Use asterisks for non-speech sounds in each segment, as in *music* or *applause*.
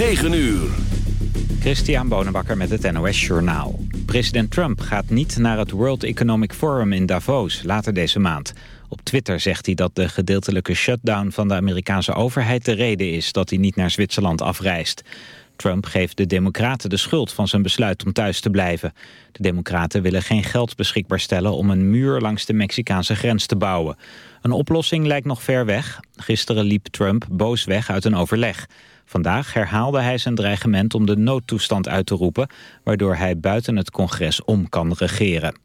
9 uur. Christian Bonenbakker met het NOS Journaal. President Trump gaat niet naar het World Economic Forum in Davos later deze maand. Op Twitter zegt hij dat de gedeeltelijke shutdown van de Amerikaanse overheid de reden is dat hij niet naar Zwitserland afreist. Trump geeft de democraten de schuld van zijn besluit om thuis te blijven. De democraten willen geen geld beschikbaar stellen om een muur langs de Mexicaanse grens te bouwen. Een oplossing lijkt nog ver weg. Gisteren liep Trump boos weg uit een overleg. Vandaag herhaalde hij zijn dreigement om de noodtoestand uit te roepen... waardoor hij buiten het congres om kan regeren.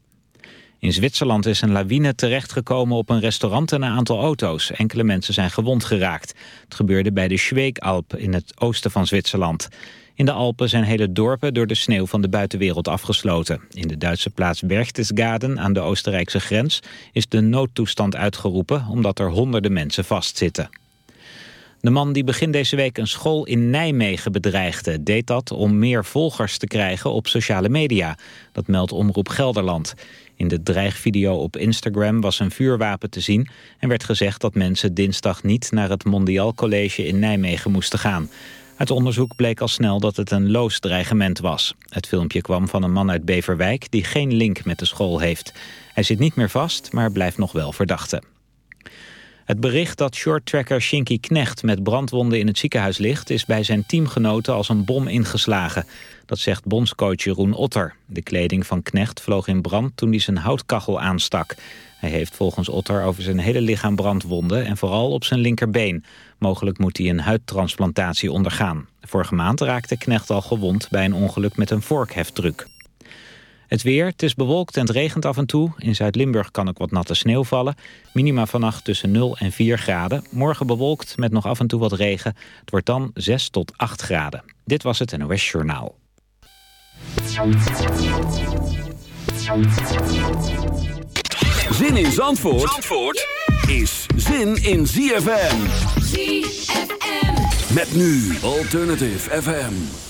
In Zwitserland is een lawine terechtgekomen op een restaurant en een aantal auto's. Enkele mensen zijn gewond geraakt. Het gebeurde bij de Schweekalp in het oosten van Zwitserland. In de Alpen zijn hele dorpen door de sneeuw van de buitenwereld afgesloten. In de Duitse plaats Berchtesgaden aan de Oostenrijkse grens is de noodtoestand uitgeroepen omdat er honderden mensen vastzitten. De man die begin deze week een school in Nijmegen bedreigde... deed dat om meer volgers te krijgen op sociale media. Dat meldt Omroep Gelderland. In de dreigvideo op Instagram was een vuurwapen te zien... en werd gezegd dat mensen dinsdag niet naar het Mondial College in Nijmegen moesten gaan. Uit onderzoek bleek al snel dat het een loos dreigement was. Het filmpje kwam van een man uit Beverwijk die geen link met de school heeft. Hij zit niet meer vast, maar blijft nog wel verdachte. Het bericht dat shorttracker Shinky Knecht met brandwonden in het ziekenhuis ligt... is bij zijn teamgenoten als een bom ingeslagen. Dat zegt bondscoach Jeroen Otter. De kleding van Knecht vloog in brand toen hij zijn houtkachel aanstak. Hij heeft volgens Otter over zijn hele lichaam brandwonden... en vooral op zijn linkerbeen. Mogelijk moet hij een huidtransplantatie ondergaan. Vorige maand raakte Knecht al gewond bij een ongeluk met een vorkheftruck. Het weer, het is bewolkt en het regent af en toe. In Zuid-Limburg kan ook wat natte sneeuw vallen. Minima vannacht tussen 0 en 4 graden. Morgen bewolkt met nog af en toe wat regen. Het wordt dan 6 tot 8 graden. Dit was het NOS Journaal. Zin in Zandvoort, Zandvoort is zin in ZFM. ZFM. Met nu Alternative FM.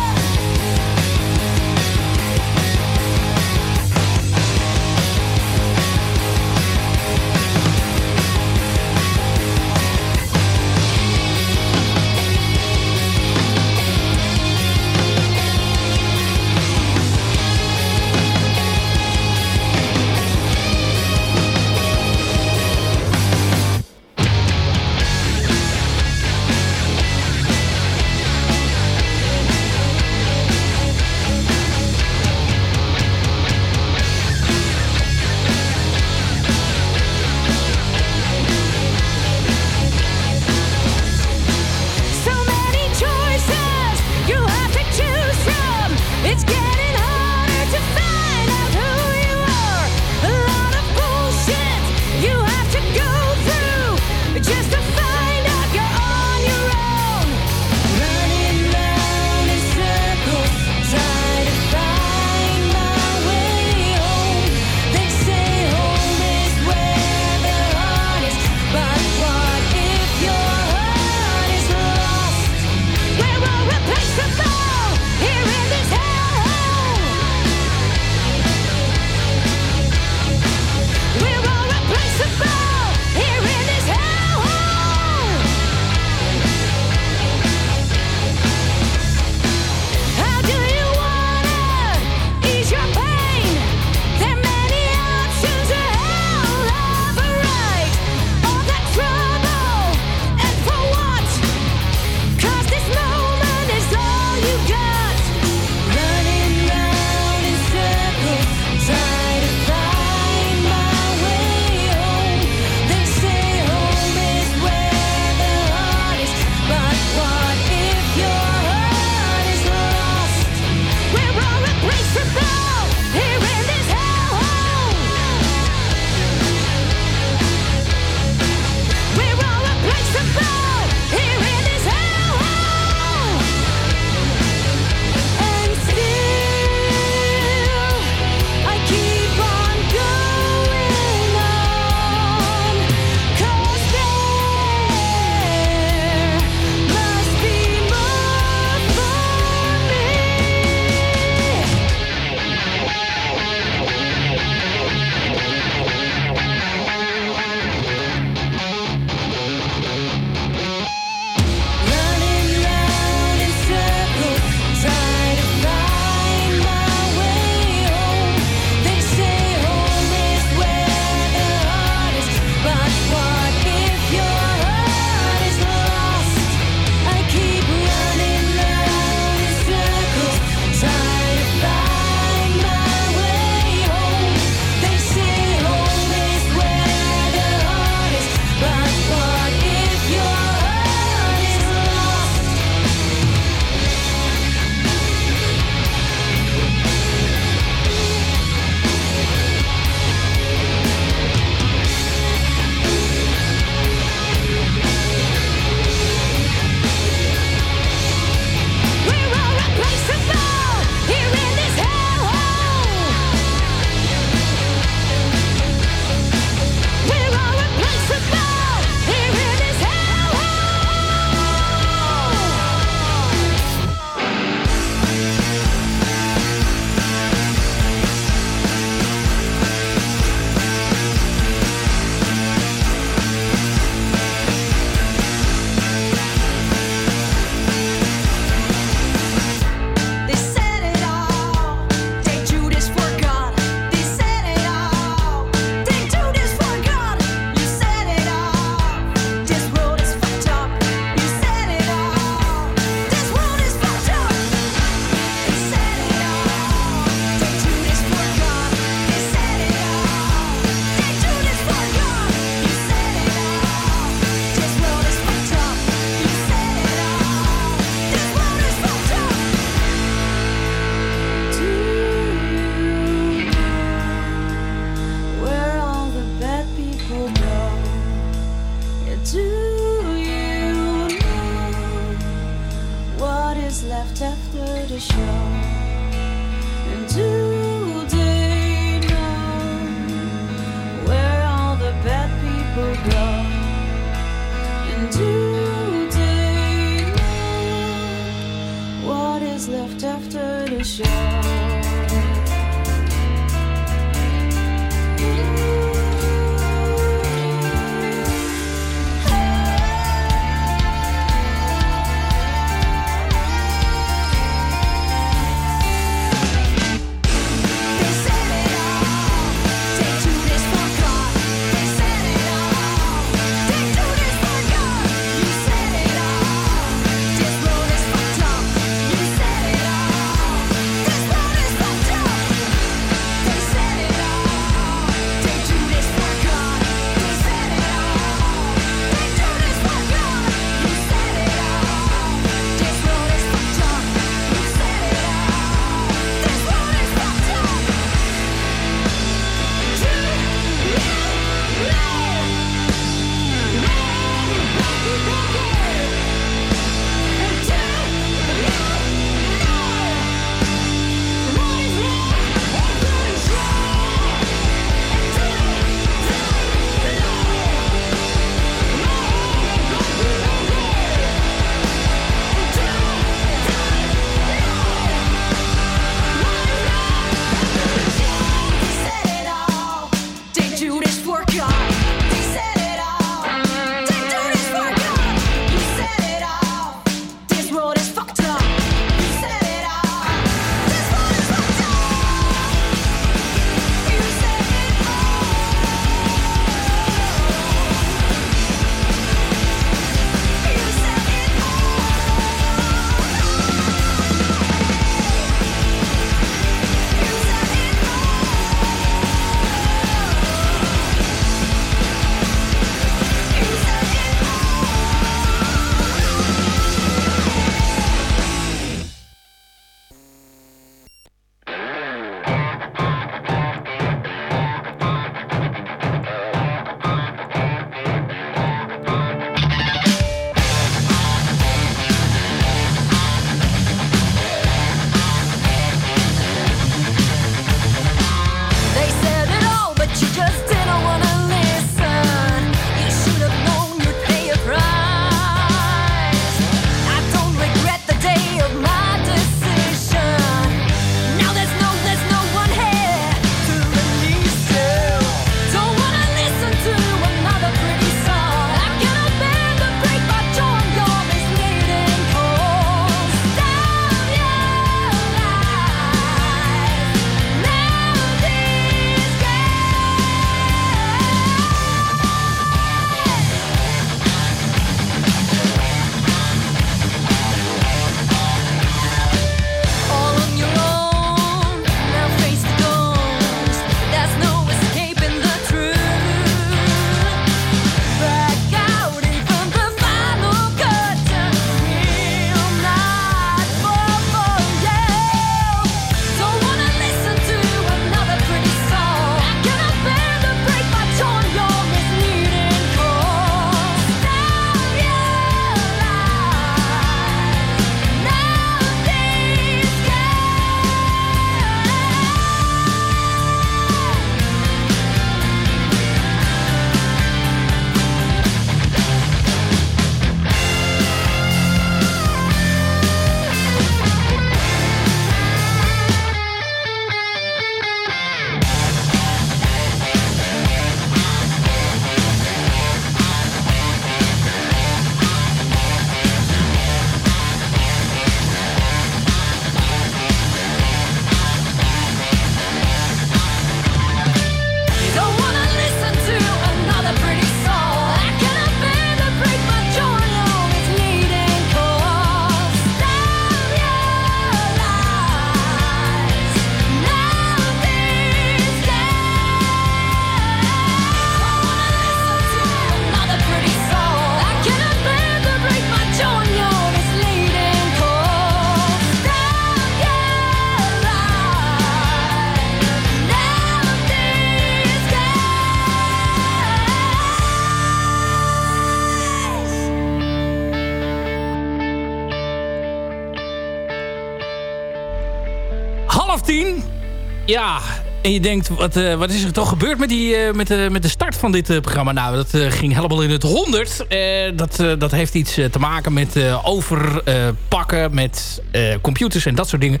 Ja, en je denkt, wat, uh, wat is er toch gebeurd met, die, uh, met, uh, met de start van dit programma? Nou, dat ging helemaal in het honderd. dat, dat heeft iets te maken met overpakken, met computers en dat soort dingen.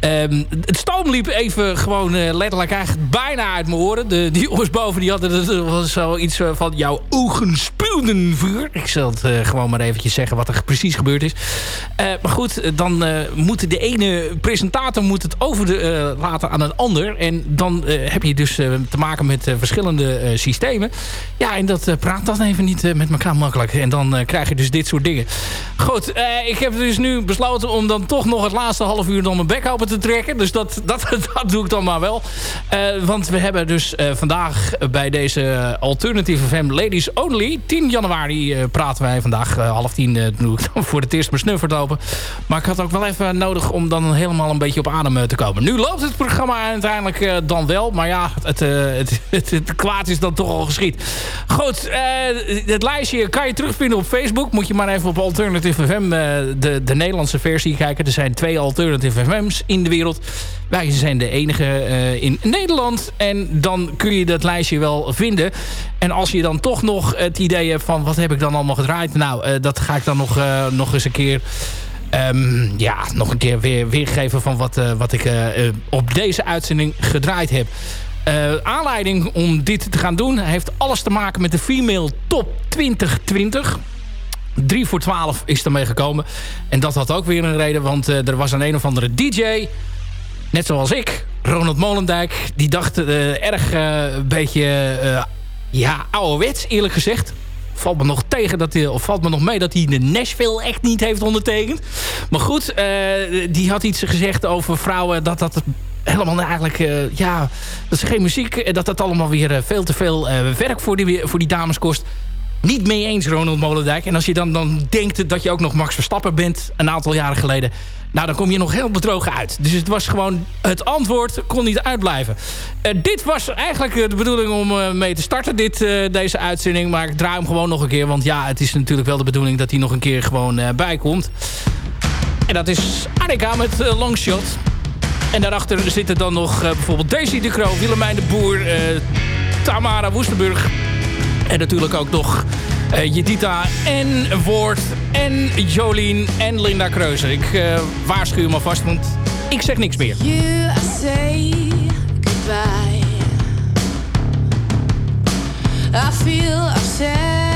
Ehm, het stoom liep even gewoon letterlijk eigenlijk bijna uit mijn oren. De, die boven die hadden was zoiets van jouw ogen vuur. Ik zal het uh, gewoon maar eventjes zeggen wat er precies gebeurd is. Uh, maar goed, dan moet de ene presentator moet het over de, laten aan een ander. En dan heb je dus te maken met verschillende systemen. Ja, en dat praat dan even niet met elkaar makkelijk. En dan krijg je dus dit soort dingen. Goed, ik heb dus nu besloten om dan toch nog het laatste half uur dan mijn bek open te trekken. Dus dat, *laughs* dat, dat doe ik dan maar wel. Uh, want we hebben dus uh, vandaag bij deze Alternative FM Ladies Only... 10 januari uh, praten wij vandaag. half tien dan *laughs* voor het eerst mijn snuffert open. Maar ik had ook wel even nodig om dan helemaal een beetje op adem te komen. Nu loopt het programma uiteindelijk dan wel. Maar ja, het, het, *laughs* het, het, kwaad is dan toch al geschied. Goed, het lijstje kan je terugvinden op Facebook. Moet je maar even op Alternative FM de, de Nederlandse versie kijken. Er zijn twee Alternative FM's in de wereld. Wij zijn de enige uh, in Nederland. En dan kun je dat lijstje wel vinden. En als je dan toch nog het idee hebt van... wat heb ik dan allemaal gedraaid? Nou, uh, dat ga ik dan nog, uh, nog eens een keer... Um, ja, nog een keer weer weergeven van wat, wat ik op deze uitzending gedraaid heb. aanleiding om dit te gaan doen... heeft alles te maken met de Female Top 2020... 3 voor 12 is ermee gekomen. En dat had ook weer een reden, want er was een een of andere DJ... net zoals ik, Ronald Molendijk... die dacht uh, erg uh, een beetje ja, ouderwets, eerlijk gezegd. Valt me nog tegen dat hij, of valt me nog mee dat hij de Nashville echt niet heeft ondertekend. Maar goed, die had iets gezegd over vrouwen dat dat helemaal eigenlijk, uh, ja, dat is geen muziek. Dat dat allemaal weer uh, veel te veel uh, werk voor die, voor die dames kost niet mee eens, Ronald Molendijk. En als je dan, dan denkt dat je ook nog Max Verstappen bent... een aantal jaren geleden... nou, dan kom je nog heel bedrogen uit. Dus het was gewoon... het antwoord kon niet uitblijven. Uh, dit was eigenlijk de bedoeling om uh, mee te starten, dit, deze uitzending. Maar ik draai hem gewoon nog een keer. Want ja, het is natuurlijk wel de bedoeling dat hij nog een keer gewoon bijkomt. En dat is Annika met Longshot. En daarachter zitten dan nog bijvoorbeeld Daisy de Croo, Willemijn de Boer... Tamara Woestenburg en natuurlijk ook nog uh, Jedita en Woord en Jolien en Linda Kreuzer. Ik uh, waarschuw maar vast, want ik zeg niks meer. You goodbye. I feel.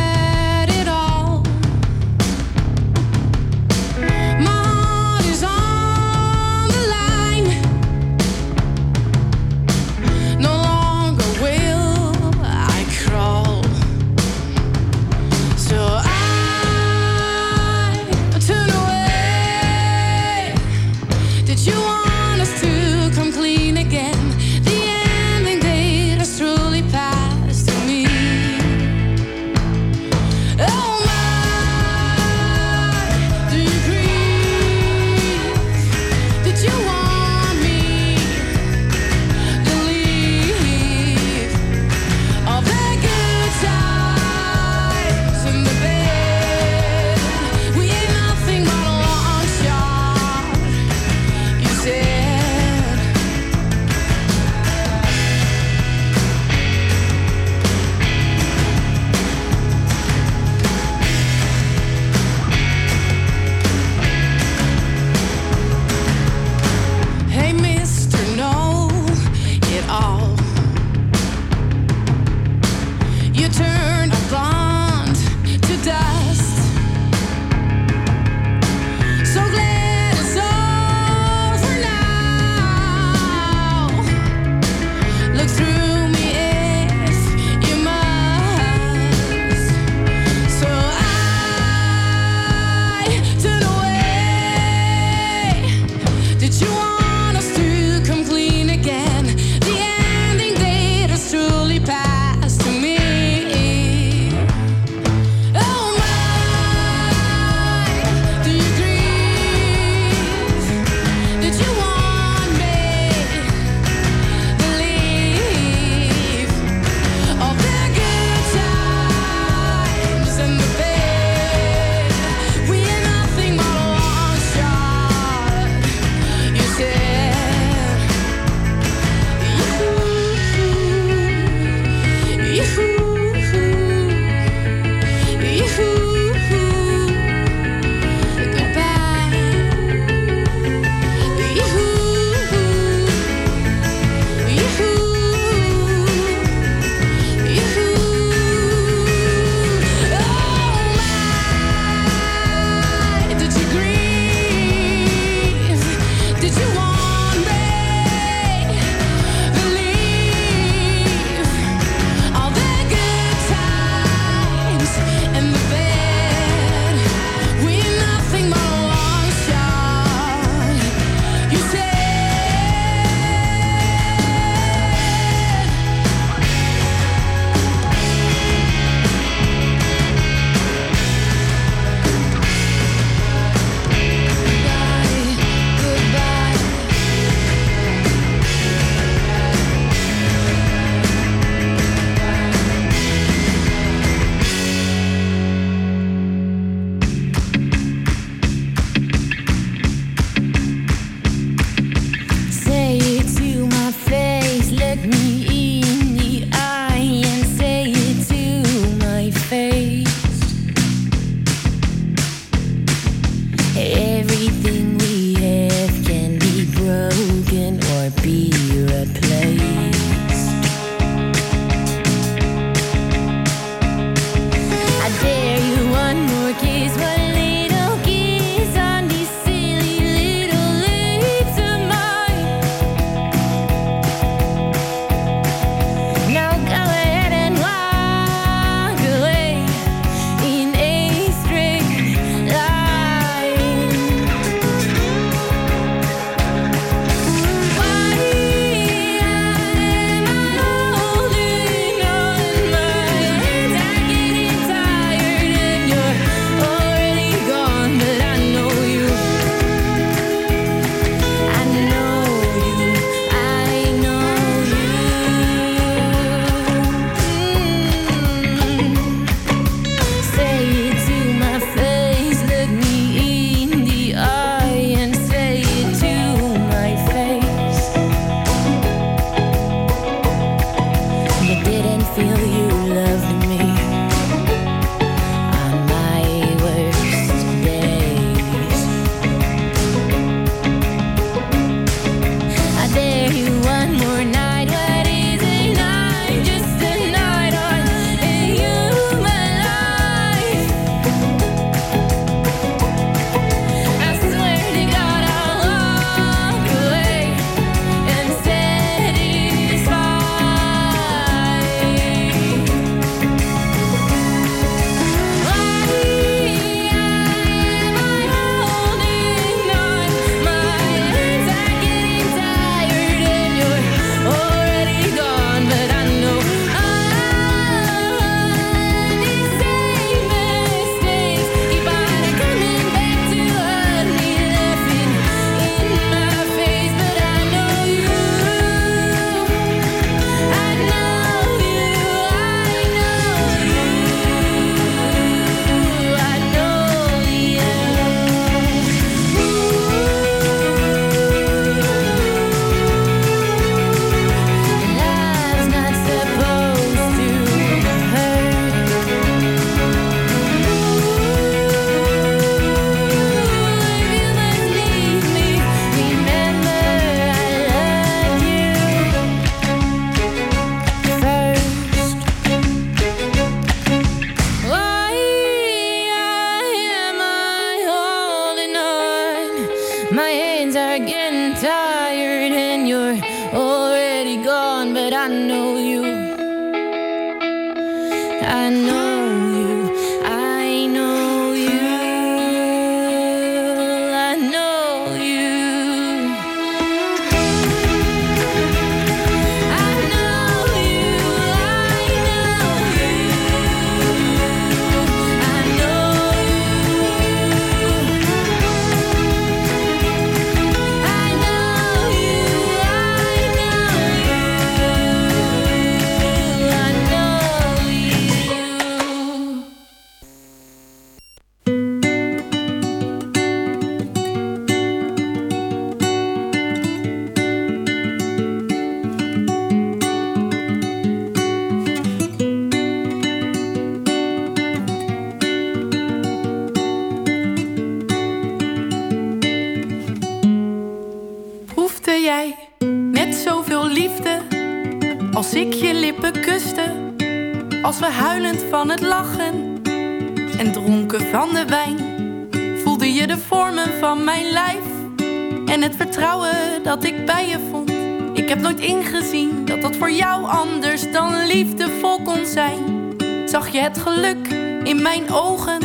vertrouwen dat ik bij je vond. Ik heb nooit ingezien dat dat voor jou anders dan liefdevol kon zijn. Zag je het geluk in mijn ogen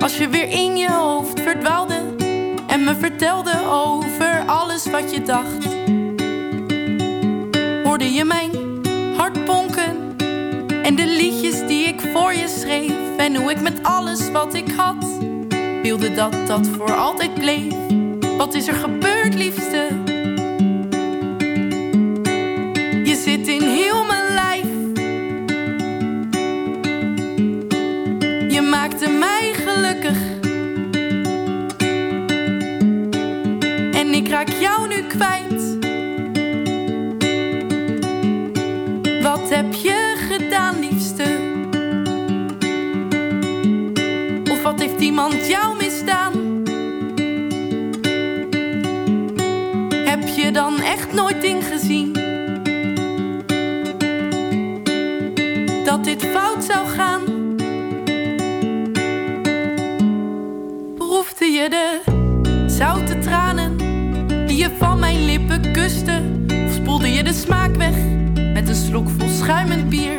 als je weer in je hoofd verdwaalde en me vertelde over alles wat je dacht? Hoorde je mijn hartbonken en de liedjes die ik voor je schreef en hoe ik met alles wat ik had wilde dat dat voor altijd bleef? Wat is er gebeurd, liefste? Je zit in heel mijn lijf. Je maakte mij gelukkig. En ik raak jou nu kwijt. je dan echt nooit in gezien. Dat dit fout zou gaan. Proefde je de zoute tranen die je van mijn lippen kuste? Of spoelde je de smaak weg met een slok vol schuimend bier?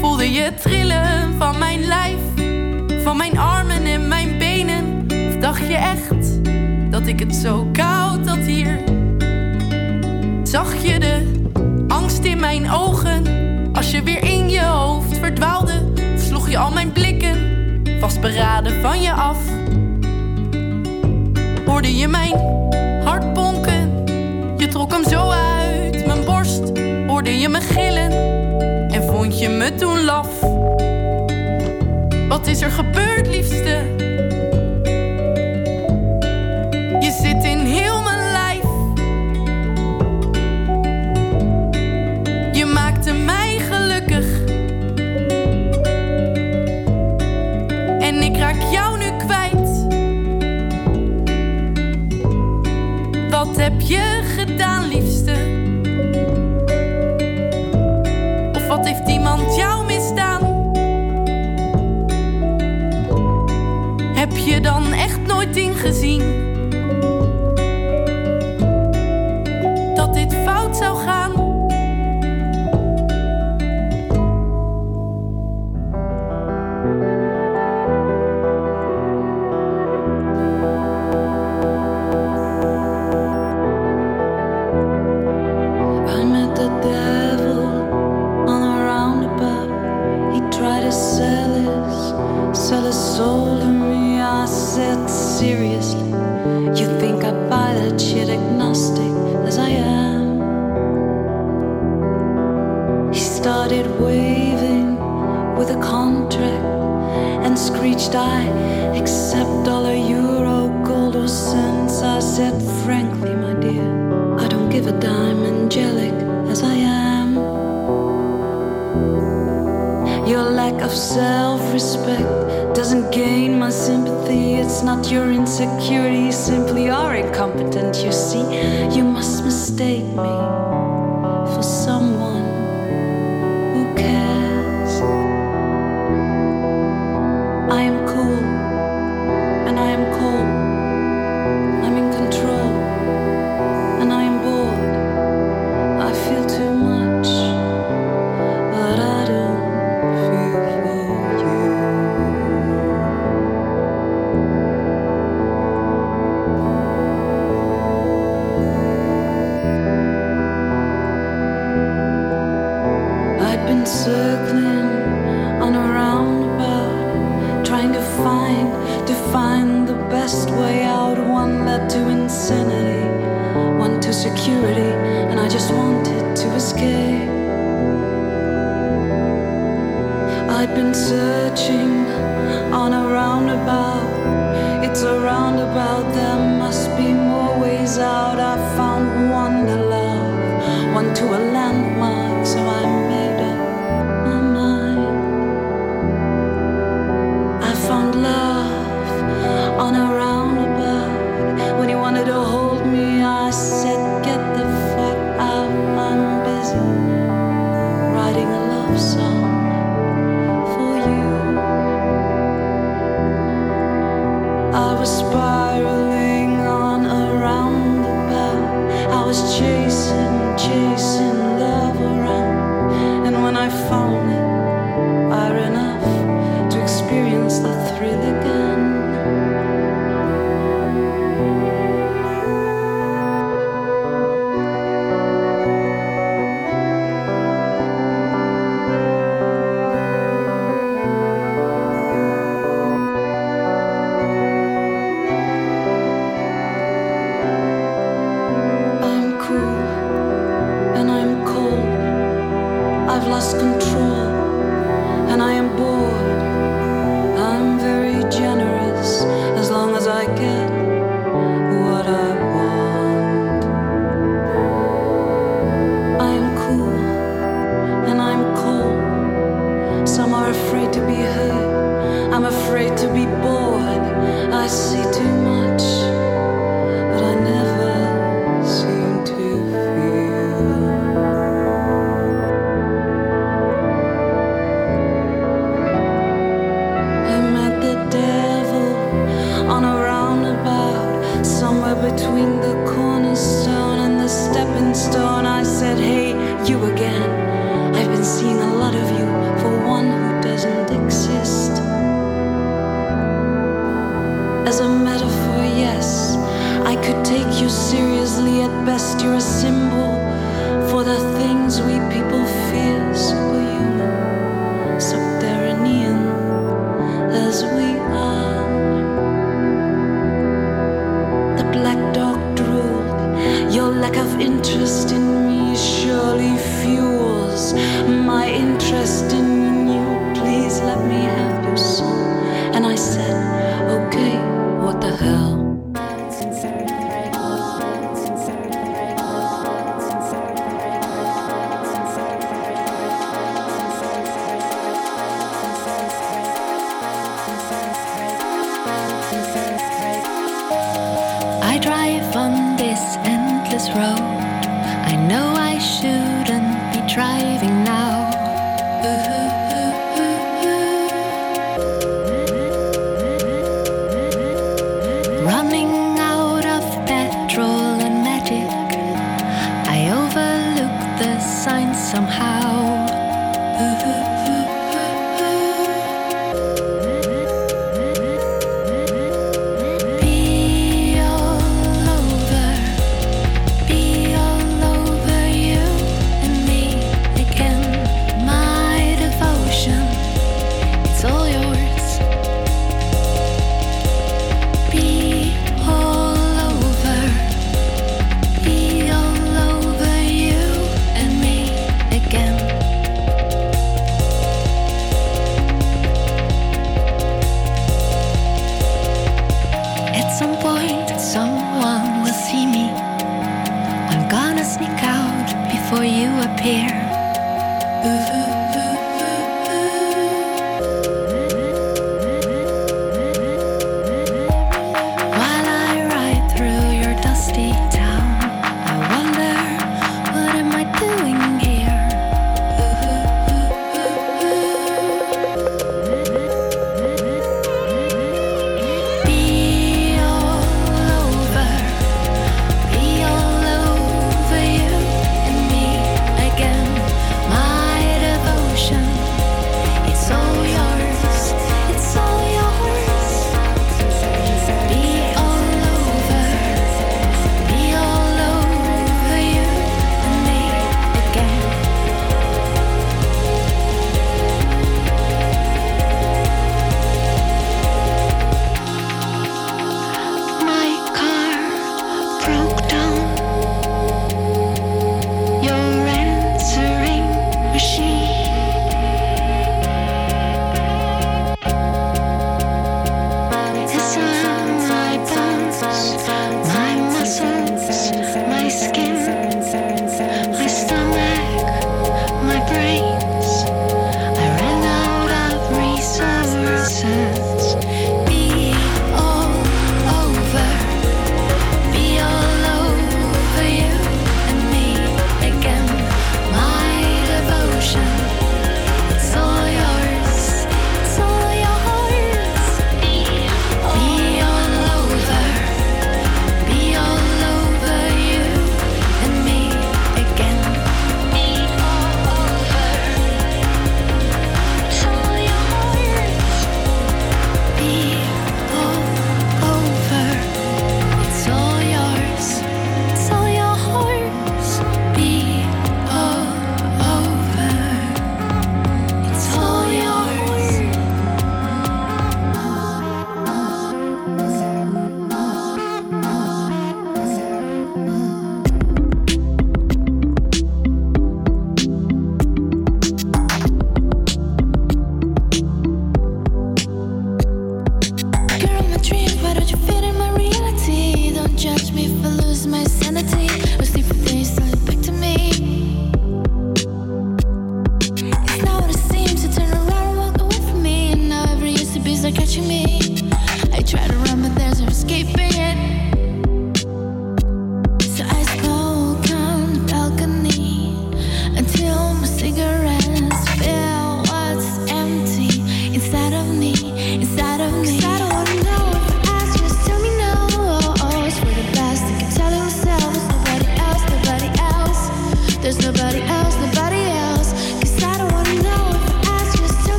Voelde je trillen van mijn lijf, van mijn armen en mijn benen? Of dacht je echt? Dat ik het zo koud had hier? Zag je de angst in mijn ogen als je weer in je hoofd verdwaalde? Sloeg je al mijn blikken vastberaden van je af? Hoorde je mijn hart bonken? Je trok hem zo uit mijn borst. Hoorde je me gillen? En vond je me toen laf? Wat is er gebeurd, liefste? Wat sell a soul to me. I said seriously, you think I buy that shit agnostic as I am? He started waving with a contract and screeched, I accept dollar, euro, gold, or cents. I said, frankly, my dear, I don't give a dime, angelic as I am. Your lack of self respect doesn't gain my sympathy. It's not your insecurity, simply are incompetent, you see. You must mistake me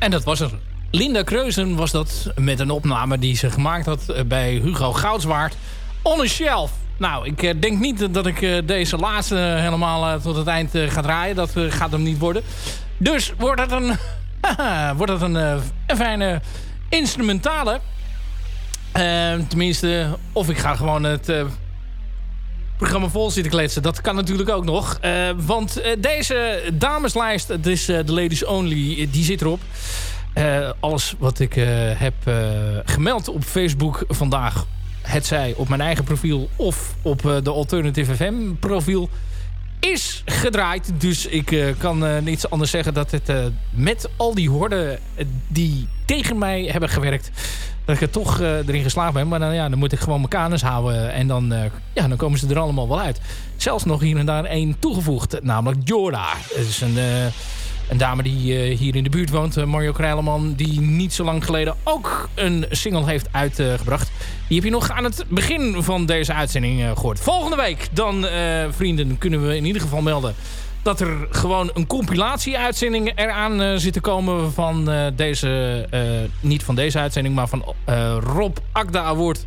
En dat was er. Linda Kreuzen was dat met een opname die ze gemaakt had eh, bij Hugo Goudswaard. On a shelf. Nou, ik eh, denk niet dat ik eh, deze laatste helemaal tot het eind ga draaien. Dat gaat hem niet worden. Dus wordt dat een, *laughs* wordt dat een, een fijne instrumentale. Ehm, tenminste, of ik ga gewoon het programma vol zitten kletsen. Dat kan natuurlijk ook nog. Eh, want eh, deze dameslijst, het is eh, de Ladies Only, die zit erop. alles wat ik heb gemeld op Facebook vandaag... het zij op mijn eigen profiel of op de Alternative FM profiel is gedraaid. Dus ik kan niets anders zeggen dat het met al die horden die tegen mij hebben gewerkt dat ik er toch eh, erin geslaagd ben. Maar dan, ja, dan moet ik gewoon mijn kanus houden. En dan, eh, ja, dan komen ze er allemaal wel uit. Zelfs nog hier en daar één toegevoegd. Namelijk Jorda. Dat is een... Eh, een dame die hier in de buurt woont, Mario Krijleman... die niet zo lang geleden ook een single heeft uitgebracht. Die heb je nog aan het begin van deze uitzending gehoord. Volgende week dan, vrienden, kunnen we in ieder geval melden dat er gewoon een compilatie-uitzending eraan eh, zit te komen... van eh, deze, eh, niet van deze uitzending, maar van Rob Akda Award...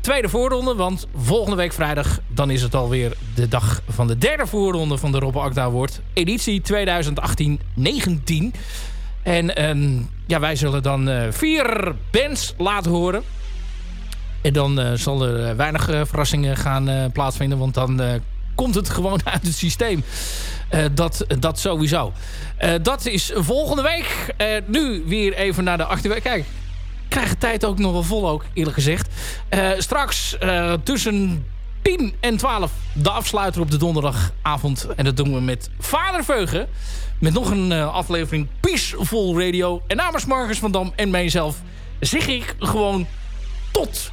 Tweede voorronde, want volgende week vrijdag... dan is het alweer de dag van de derde voorronde van de Rob Akda Award. Editie 2018-19. En ehm, ja, wij zullen dan vier bands laten horen. En dan zal er weinig verrassingen gaan plaatsvinden. Want dan komt het gewoon *laughs* uit het systeem. Eh, dat, dat sowieso. Eh, dat is volgende week. Eh, nu weer even naar de achterweek. Kijk, krijg de tijd ook nog wel vol ook, eerlijk gezegd. Straks tussen 10 en 12 de afsluiter op de donderdagavond. En dat doen we met Vader Veugen. Met nog een aflevering Peaceful Radio. En namens Marcus van Dam en mijzelf zeg ik gewoon tot